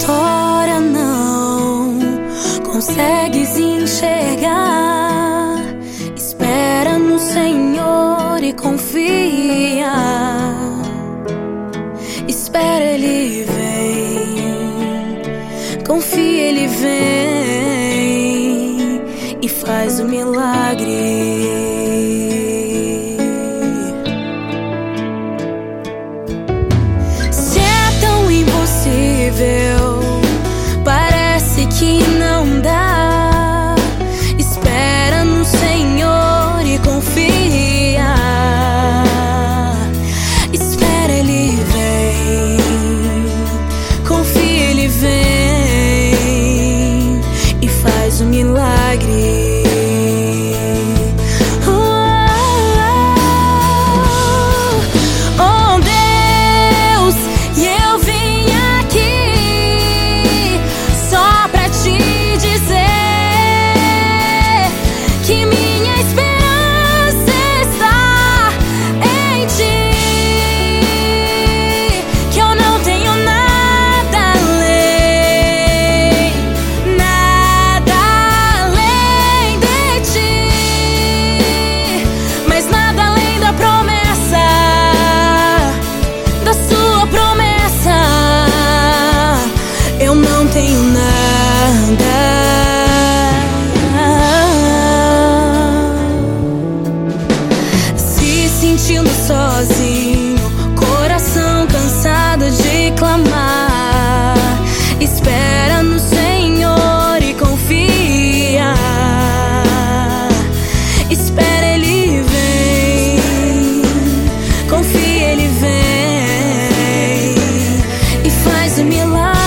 história não consegues enxergar. Espera no Senhor e confia. Espera, Ele vem. Confia, Ele vem e faz o milagre. não tenho nada. Se sentindo sozinho, coração cansado de clamar. Espera no Senhor e confia. Espera Ele vem, confia Ele vem e faz o milagre.